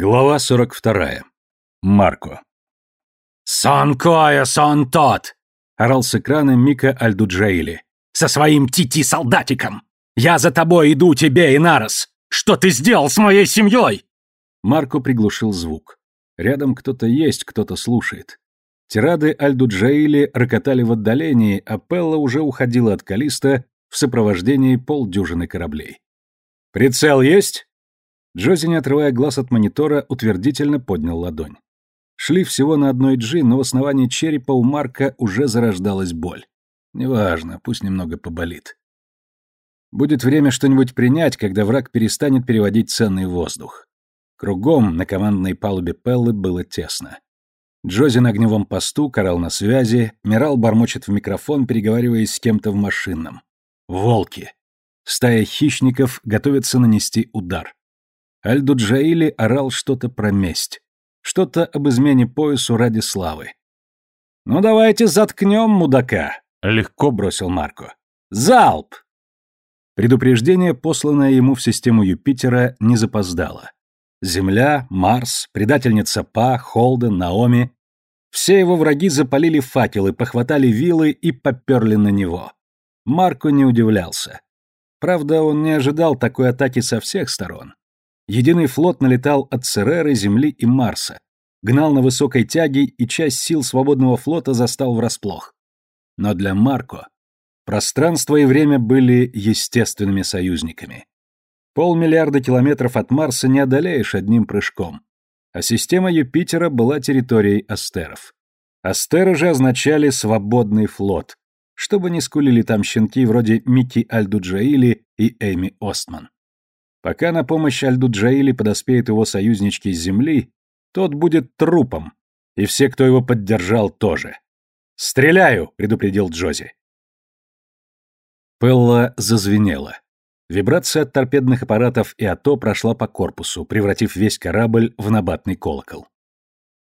Глава 42. Марко. «Сон кое, сон тот!» — орал с экрана Мика Альдуджаили. «Со своим тити-солдатиком! Я за тобой иду, тебе, Инарос! Что ты сделал с моей семьей?» Марко приглушил звук. Рядом кто-то есть, кто-то слушает. Тирады Альдуджаили рокотали в отдалении, а Пелла уже уходила от Калиста в сопровождении полдюжины кораблей. «Прицел есть?» Джози, не отрывая глаз от монитора, утвердительно поднял ладонь. Шли всего на одной джи, но в основании черепа у Марка уже зарождалась боль. Неважно, пусть немного поболит. Будет время что-нибудь принять, когда враг перестанет переводить ценный воздух. Кругом на командной палубе Пеллы было тесно. Джози на огневом посту, Карал на связи, Мирал бормочет в микрофон, переговариваясь с кем-то в машинном. Волки. Стая хищников готовится нанести удар. Аль-Дуджаили орал что-то про месть. Что-то об измене поясу ради славы. «Ну давайте заткнем мудака», — легко бросил Марко. «Залп!» Предупреждение, посланное ему в систему Юпитера, не запоздало. Земля, Марс, предательница Па, Холден, Наоми — все его враги запалили факелы, похватали вилы и поперли на него. Марко не удивлялся. Правда, он не ожидал такой атаки со всех сторон. Единый флот налетал от Цереры, Земли и Марса, гнал на высокой тяге и часть сил свободного флота застал врасплох. Но для Марко пространство и время были естественными союзниками. Полмиллиарда километров от Марса не одолеешь одним прыжком, а система Юпитера была территорией астеров. Астеры же означали «свободный флот», чтобы не скулили там щенки вроде Микки Альдуджаили и Эми Остман. Пока на помощь Альдуджаили подоспеют его союзнички с земли, тот будет трупом, и все, кто его поддержал, тоже. «Стреляю!» — предупредил Джози. Пелла зазвенела. Вибрация от торпедных аппаратов и АТО прошла по корпусу, превратив весь корабль в набатный колокол.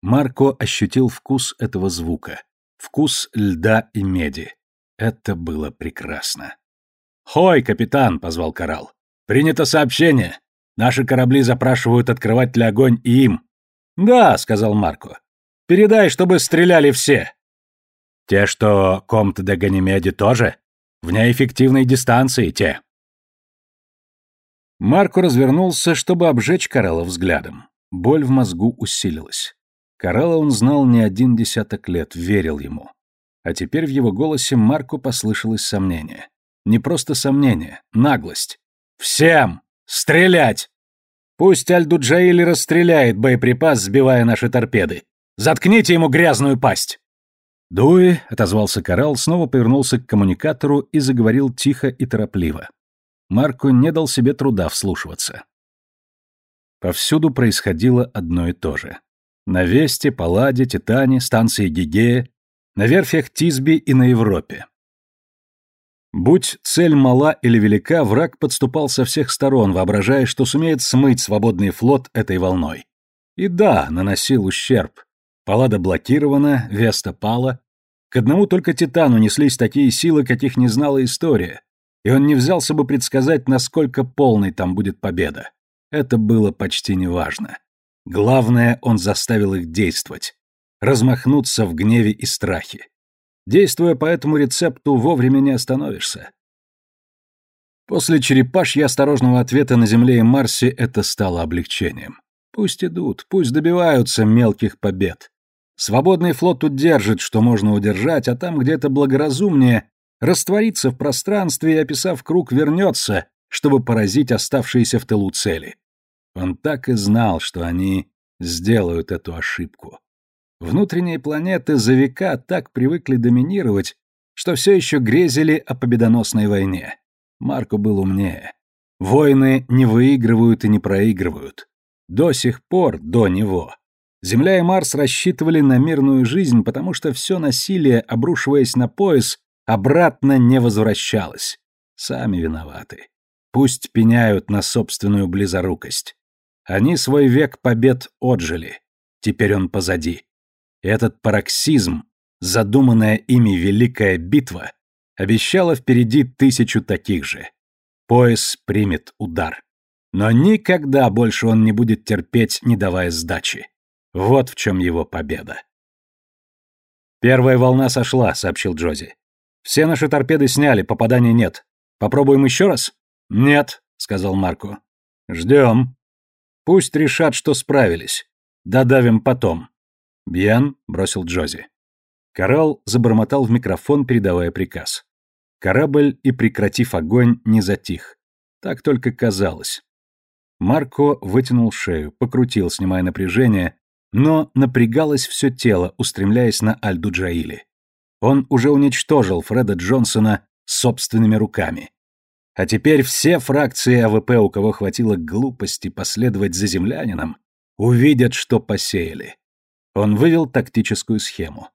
Марко ощутил вкус этого звука. Вкус льда и меди. Это было прекрасно. «Хой, капитан!» — позвал Коралл. «Принято сообщение. Наши корабли запрашивают открывать ли огонь и им». «Да», — сказал Марко. «Передай, чтобы стреляли все». «Те, что Комт де Ганимеди тоже? Вне эффективной дистанции те». Марко развернулся, чтобы обжечь Карелла взглядом. Боль в мозгу усилилась. Карелла он знал не один десяток лет, верил ему. А теперь в его голосе Марку послышалось сомнение. Не просто сомнение, наглость. «Всем! Стрелять! Пусть Аль-Дуджаили расстреляет боеприпас, сбивая наши торпеды. Заткните ему грязную пасть!» «Дуи», — отозвался Коралл, снова повернулся к коммуникатору и заговорил тихо и торопливо. Марко не дал себе труда вслушиваться. Повсюду происходило одно и то же. На Весте, Палладе, Титане, станции Гигея, на верфях Тисби и на Европе. Будь цель мала или велика, враг подступал со всех сторон, воображая, что сумеет смыть свободный флот этой волной. И да, наносил ущерб. Паллада блокирована, Веста пала. К одному только Титану неслись такие силы, каких не знала история, и он не взялся бы предсказать, насколько полной там будет победа. Это было почти неважно. Главное, он заставил их действовать, размахнуться в гневе и страхе. Действуя по этому рецепту, вовремя не остановишься. После черепашья осторожного ответа на Земле и Марсе это стало облегчением. Пусть идут, пусть добиваются мелких побед. Свободный флот удержит, что можно удержать, а там, где это благоразумнее, растворится в пространстве и, описав круг, вернется, чтобы поразить оставшиеся в тылу цели. Он так и знал, что они сделают эту ошибку. Внутренние планеты за века так привыкли доминировать, что все еще грезили о победоносной войне. Марко был умнее. Войны не выигрывают и не проигрывают. До сих пор до него. Земля и Марс рассчитывали на мирную жизнь, потому что все насилие, обрушиваясь на пояс, обратно не возвращалось. Сами виноваты. Пусть пеняют на собственную близорукость. Они свой век побед отжили. Теперь он позади. Этот пароксизм, задуманная ими великая битва, обещала впереди тысячу таких же. Пояс примет удар. Но никогда больше он не будет терпеть, не давая сдачи. Вот в чем его победа. «Первая волна сошла», — сообщил Джози. «Все наши торпеды сняли, попаданий нет. Попробуем еще раз?» «Нет», — сказал Марко. «Ждем. Пусть решат, что справились. Додавим потом». «Бьян», — бросил Джози. Коралл забормотал в микрофон, передавая приказ. Корабль и, прекратив огонь, не затих. Так только казалось. Марко вытянул шею, покрутил, снимая напряжение, но напрягалось все тело, устремляясь на Альдуджаили. Он уже уничтожил Фреда Джонсона собственными руками. А теперь все фракции АВП, у кого хватило глупости последовать за землянином, увидят, что посеяли. Он вывел тактическую схему.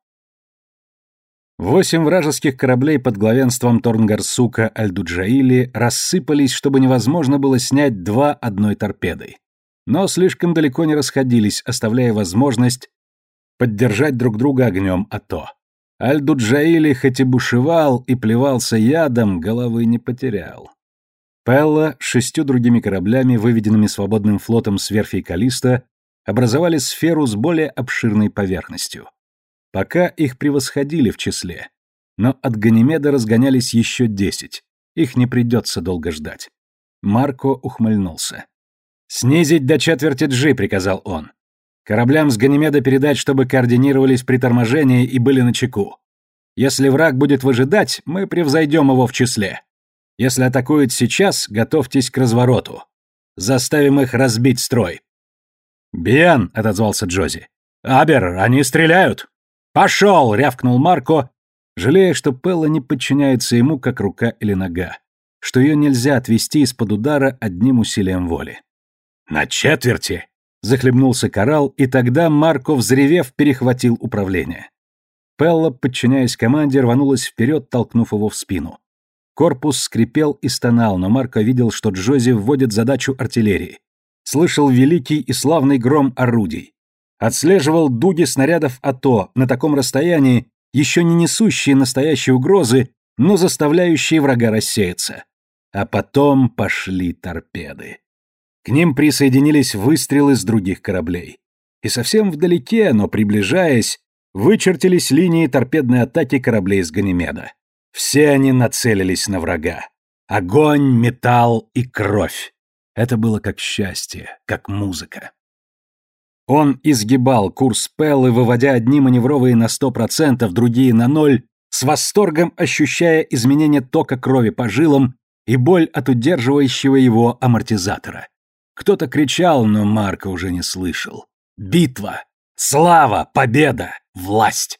Восемь вражеских кораблей под главенством Торнгарсука Альдуджаили рассыпались, чтобы невозможно было снять два одной торпедой. Но слишком далеко не расходились, оставляя возможность поддержать друг друга огнем АТО. Аль-Дуджаили хоть и бушевал и плевался ядом, головы не потерял. Пелла с шестью другими кораблями, выведенными свободным флотом с верфи Калиста, образовали сферу с более обширной поверхностью. Пока их превосходили в числе, но от Ганимеда разгонялись еще десять, их не придется долго ждать. Марко ухмыльнулся. «Снизить до четверти джи», — приказал он. Кораблям с Ганимеда передать, чтобы координировались при торможении и были на чеку. Если враг будет выжидать, мы превзойдем его в числе. Если атакуют сейчас, готовьтесь к развороту. Заставим их разбить строй. «Биан!» — отозвался Джози. «Абер, они стреляют!» «Пошел!» — рявкнул Марко, жалея, что Пелла не подчиняется ему, как рука или нога, что ее нельзя отвести из-под удара одним усилием воли. «На четверти!» Захлебнулся коралл, и тогда Марко, взревев, перехватил управление. Пелла, подчиняясь команде, рванулась вперед, толкнув его в спину. Корпус скрипел и стонал, но Марко видел, что Джози вводит задачу артиллерии. Слышал великий и славный гром орудий. Отслеживал дуги снарядов АТО на таком расстоянии, еще не несущие настоящей угрозы, но заставляющие врага рассеяться. А потом пошли торпеды. К ним присоединились выстрелы с других кораблей. И совсем вдалеке, но приближаясь, вычертились линии торпедной атаки кораблей с Ганимеда. Все они нацелились на врага. Огонь, металл и кровь. Это было как счастье, как музыка. Он изгибал курс Пеллы, выводя одни маневровые на сто процентов, другие на ноль, с восторгом ощущая изменение тока крови по жилам и боль от удерживающего его амортизатора. Кто-то кричал, но Марко уже не слышал. Битва! Слава! Победа! Власть!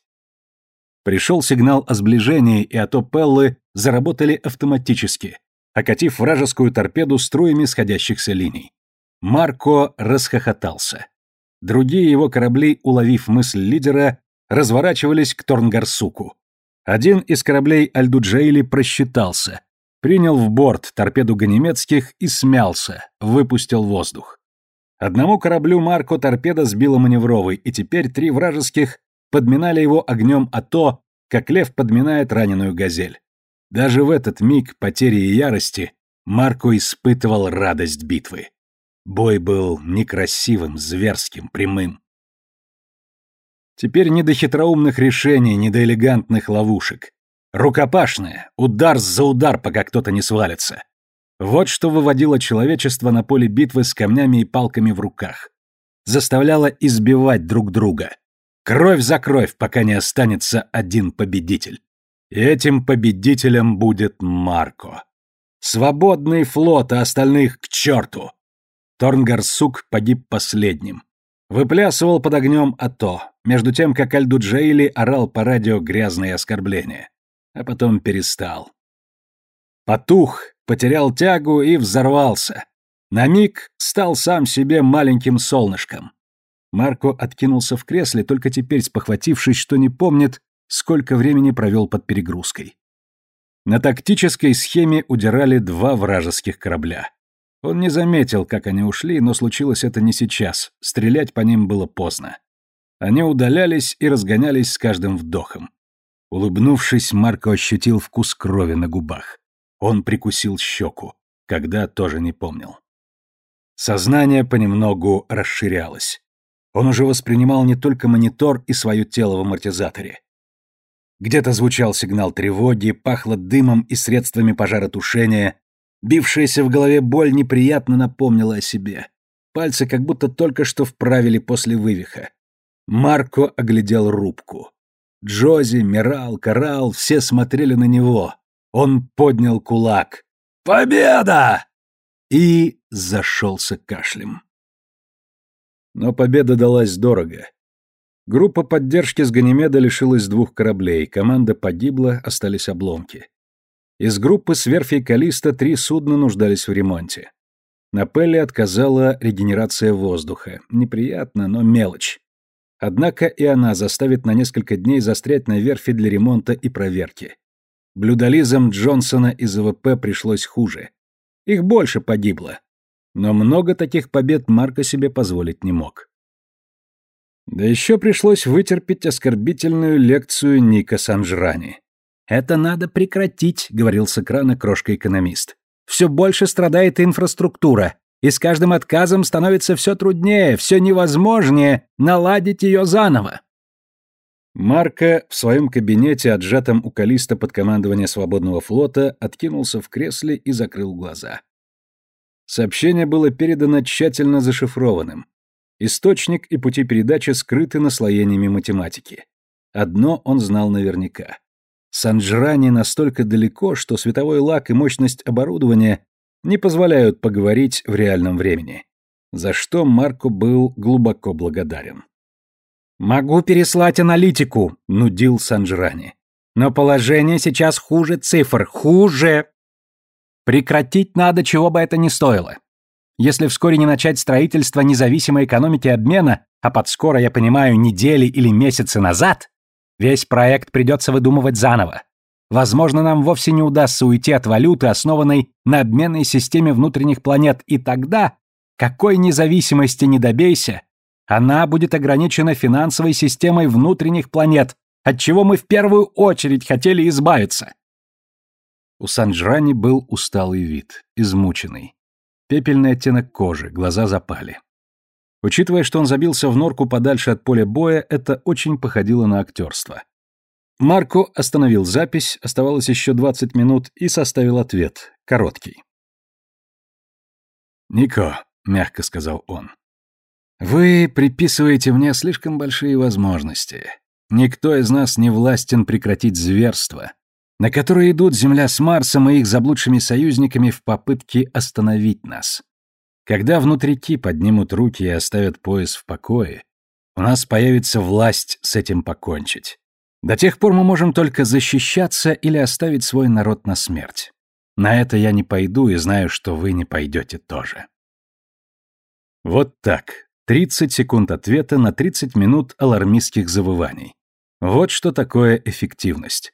Пришел сигнал о сближении, и ато Пеллы заработали автоматически, окатив вражескую торпеду струями сходящихся линий. Марко расхохотался. Другие его корабли, уловив мысль лидера, разворачивались к Торнгарсуку. Один из кораблей Альдуджейли просчитался, принял в борт торпеду ганемецких и смялся, выпустил воздух. Одному кораблю Марко торпеда сбила маневровый, и теперь три вражеских подминали его огнем а то, как лев подминает раненую газель. Даже в этот миг потери и ярости Марко испытывал радость битвы. Бой был некрасивым, зверским, прямым. Теперь не до хитроумных решений, не до элегантных ловушек. Рукопашная, удар за удар, пока кто-то не свалится. Вот что выводило человечество на поле битвы с камнями и палками в руках. Заставляло избивать друг друга. Кровь за кровь, пока не останется один победитель. И этим победителем будет Марко. Свободный флот, а остальных к черту. Торнгарсук погиб последним. Выплясывал под огнем АТО, между тем, как Альдуджейли орал по радио грязные оскорбления а потом перестал. Потух, потерял тягу и взорвался. На миг стал сам себе маленьким солнышком. Марко откинулся в кресле, только теперь спохватившись, что не помнит, сколько времени провел под перегрузкой. На тактической схеме удирали два вражеских корабля. Он не заметил, как они ушли, но случилось это не сейчас, стрелять по ним было поздно. Они удалялись и разгонялись с каждым вдохом. Улыбнувшись, Марко ощутил вкус крови на губах. Он прикусил щеку, когда тоже не помнил. Сознание понемногу расширялось. Он уже воспринимал не только монитор и свое тело в амортизаторе. Где-то звучал сигнал тревоги, пахло дымом и средствами пожаротушения. Бившаяся в голове боль неприятно напомнила о себе. Пальцы как будто только что вправили после вывиха. Марко оглядел рубку. Джози, Мирал, Коралл все смотрели на него. Он поднял кулак. «Победа!» И зашелся кашлем. Но победа далась дорого. Группа поддержки с Ганимеда лишилась двух кораблей, команда погибла, остались обломки. Из группы с верфи Калиста три судна нуждались в ремонте. На Пелле отказала регенерация воздуха. Неприятно, но мелочь. Однако и она заставит на несколько дней застрять на верфи для ремонта и проверки. Блюдолизам Джонсона из АВП пришлось хуже. Их больше погибло. Но много таких побед Марко себе позволить не мог. Да еще пришлось вытерпеть оскорбительную лекцию Ника Санжрани. «Это надо прекратить», — говорил с экрана крошка-экономист. «Все больше страдает инфраструктура, и с каждым отказом становится все труднее, все невозможнее наладить ее заново». Марко в своем кабинете, отжатом у Калиста под командование свободного флота, откинулся в кресле и закрыл глаза. Сообщение было передано тщательно зашифрованным. Источник и пути передачи скрыты наслоениями математики. Одно он знал наверняка. Санджрани настолько далеко, что световой лак и мощность оборудования не позволяют поговорить в реальном времени. За что Марко был глубоко благодарен. «Могу переслать аналитику», — нудил Санджрани. «Но положение сейчас хуже цифр, хуже!» «Прекратить надо, чего бы это ни стоило. Если вскоре не начать строительство независимой экономики обмена, а под скоро я понимаю недели или месяцы назад, весь проект придется выдумывать заново. Возможно, нам вовсе не удастся уйти от валюты, основанной на обменной системе внутренних планет, и тогда, какой независимости не добейся, она будет ограничена финансовой системой внутренних планет, от чего мы в первую очередь хотели избавиться. У Санджрани был усталый вид, измученный. Пепельный оттенок кожи, глаза запали. Учитывая, что он забился в норку подальше от поля боя, это очень походило на актерство. Марко остановил запись, оставалось еще 20 минут, и составил ответ, короткий. «Нико», — мягко сказал он, вы приписываете мне слишком большие возможности. Никто из нас не властен прекратить зверство, на которое идут Земля с Марсом и их заблудшими союзниками в попытке остановить нас. Когда внутрики поднимут руки и оставят пояс в покое, у нас появится власть с этим покончить. До тех пор мы можем только защищаться или оставить свой народ на смерть. На это я не пойду и знаю, что вы не пойдете тоже. Вот так, 30 секунд ответа на 30 минут алармистских завываний. Вот что такое эффективность.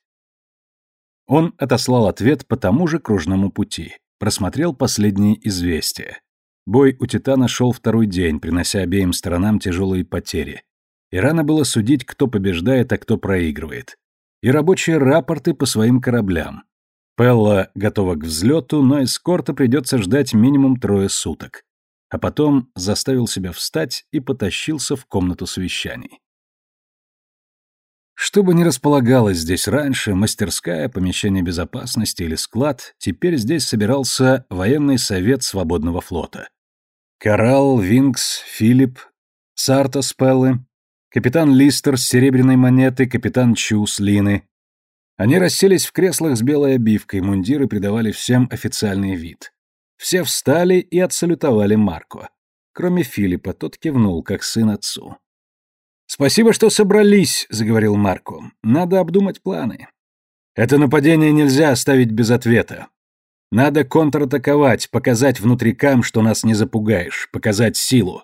Он отослал ответ по тому же кружному пути, просмотрел последние известия. Бой у Титана шел второй день, принося обеим сторонам тяжелые потери. И рано было судить, кто побеждает, а кто проигрывает. И рабочие рапорты по своим кораблям. Пелла готова к взлету, но эскорта придется ждать минимум трое суток а потом заставил себя встать и потащился в комнату совещаний. Что бы ни располагалось здесь раньше, мастерская, помещение безопасности или склад, теперь здесь собирался военный совет свободного флота. Коралл, Винкс, Филипп, Сарта Спеллы, капитан Листер с серебряной монетой, капитан Чу с Лины. Они расселись в креслах с белой обивкой, мундиры придавали всем официальный вид. Все встали и отсалютовали Марко. Кроме Филиппа, тот кивнул, как сын отцу. «Спасибо, что собрались», — заговорил Марко. «Надо обдумать планы. Это нападение нельзя оставить без ответа. Надо контратаковать, показать внутрикам, что нас не запугаешь, показать силу».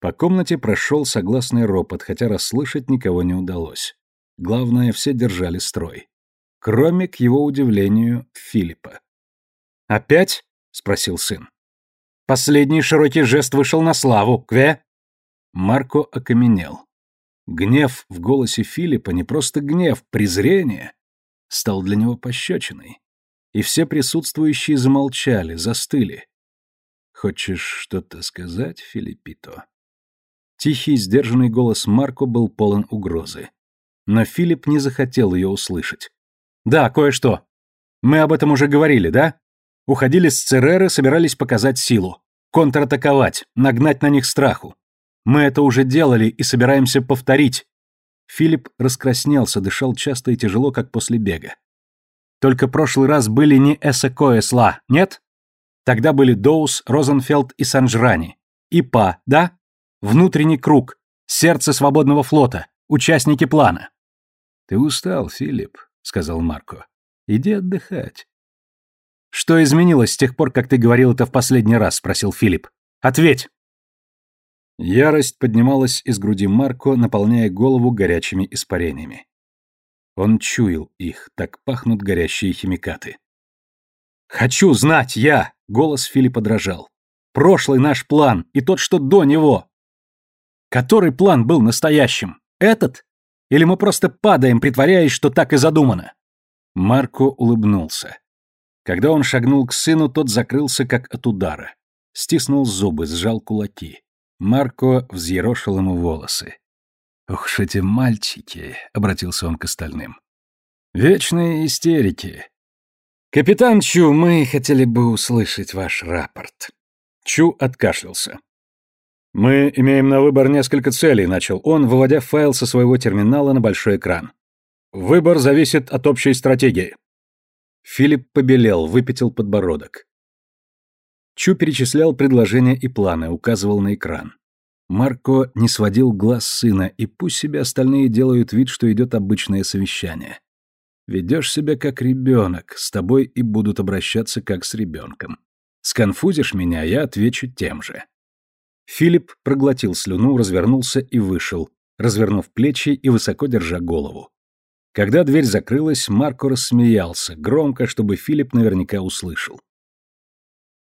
По комнате прошел согласный ропот, хотя расслышать никого не удалось. Главное, все держали строй. Кроме, к его удивлению, Филиппа. «Опять?» — спросил сын. «Последний широкий жест вышел на славу, Кве!» Марко окаменел. Гнев в голосе Филиппа, не просто гнев, презрение, стал для него пощечиной. И все присутствующие замолчали, застыли. Хочешь что-то сказать, Филиппито? Тихий, сдержанный голос Марко был полон угрозы. Но Филипп не захотел ее услышать. «Да, кое-что. Мы об этом уже говорили, да? Уходили с Цереры, собирались показать силу. Контратаковать, нагнать на них страху. Мы это уже делали и собираемся повторить». Филипп раскраснелся, дышал часто и тяжело, как после бега. «Только прошлый раз были не Эсекоэсла, нет? Тогда были Доус, Розенфелд и Санжрани. И Па, да? Внутренний круг, сердце свободного флота, участники плана». «Ты устал, Филипп», — сказал Марко. «Иди отдыхать». «Что изменилось с тех пор, как ты говорил это в последний раз?» — спросил Филипп. «Ответь!» Ярость поднималась из груди Марко, наполняя голову горячими испарениями. Он чуял их, так пахнут горящие химикаты. «Хочу знать, я!» — голос Филиппа дрожал. «Прошлый наш план и тот, что до него!» «Который план был настоящим? Этот? Или мы просто падаем, притворяясь, что так и задумано?» Марко улыбнулся. Когда он шагнул к сыну, тот закрылся, как от удара. Стиснул зубы, сжал кулаки. Марко взъерошил ему волосы. «Ух ж эти мальчики!» — обратился он к остальным. «Вечные истерики. Капитан Чу, мы хотели бы услышать ваш рапорт». Чу откашлялся. «Мы имеем на выбор несколько целей», — начал он, выводя файл со своего терминала на большой экран. «Выбор зависит от общей стратегии». Филипп побелел, выпятил подбородок. Чу перечислял предложения и планы, указывал на экран. Марко не сводил глаз сына, и пусть себе остальные делают вид, что идет обычное совещание. Ведешь себя как ребенок, с тобой и будут обращаться как с ребенком. Сконфузишь меня, я отвечу тем же. Филипп проглотил слюну, развернулся и вышел, развернув плечи и высоко держа голову. Когда дверь закрылась, Марко рассмеялся, громко, чтобы Филипп наверняка услышал.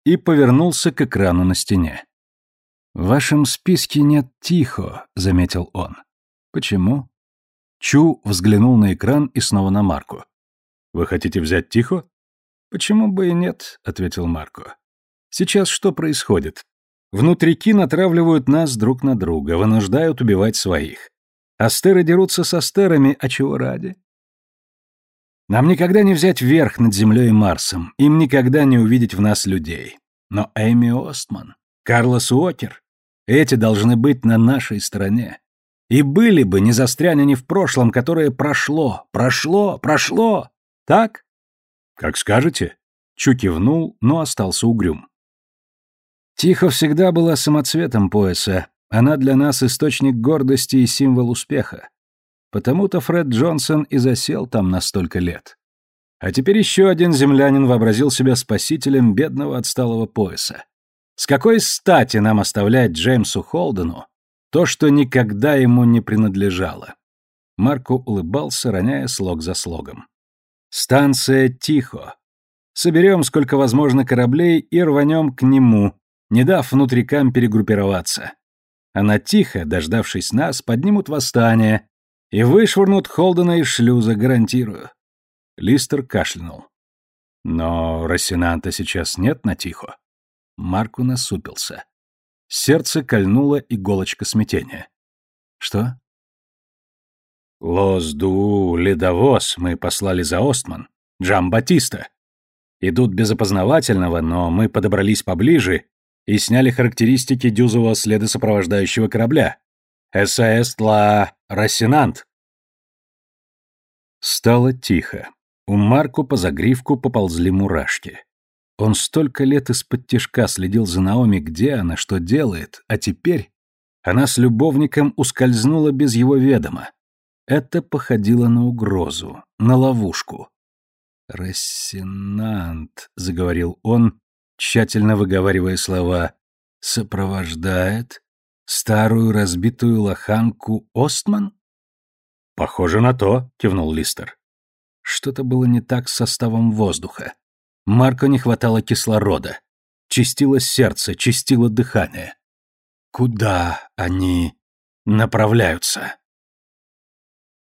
И повернулся к экрану на стене. «В вашем списке нет Тихо», — заметил он. «Почему?» Чу взглянул на экран и снова на Марку. «Вы хотите взять Тихо?» «Почему бы и нет», — ответил Марко. «Сейчас что происходит? Внутрики натравливают нас друг на друга, вынуждают убивать своих. Астеры дерутся с астерами, а чего ради? Нам никогда не взять верх над Землей и Марсом, им никогда не увидеть в нас людей. Но Эми Остман, Карлос Уокер, эти должны быть на нашей стороне. И были бы, не застрянь они в прошлом, которое прошло, прошло, прошло. Так? Как скажете. Чу кивнул, но остался угрюм. Тихо всегда была самоцветом пояса, она для нас источник гордости и символ успеха. Потому-то Фред Джонсон и засел там на столько лет. А теперь еще один землянин вообразил себя спасителем бедного отсталого пояса. С какой стати нам оставлять Джеймсу Холдену то, что никогда ему не принадлежало? Марко улыбался, роняя слог за слогом. «Станция Тихо. Соберем сколько возможно кораблей и рванем к нему, не дав внутрикам перегруппироваться. Она тихо, дождавшись нас, поднимут восстание и вышвырнут Холдена из шлюза, гарантирую. Листер кашлянул. Но Рассенанта сейчас нет на тихо. Марку насупился. Сердце кольнуло иголочка смятения. Что? Лос-Ду, ледовоз мы послали за Остман. Джам-Батиста. Идут без опознавательного, но мы подобрались поближе и сняли характеристики дюзового следа сопровождающего корабля. САС Ла Рассенант. Стало тихо. У Марку по загривку поползли мурашки. Он столько лет из-под тишка следил за Наоми, где она, что делает, а теперь она с любовником ускользнула без его ведома. Это походило на угрозу, на ловушку. «Рассенант», — заговорил он, тщательно выговаривая слова, сопровождает старую разбитую лоханку Остман? Похоже на то, кивнул Листер. Что-то было не так с составом воздуха. Марко не хватало кислорода. Чистило сердце, чистило дыхание. Куда они направляются?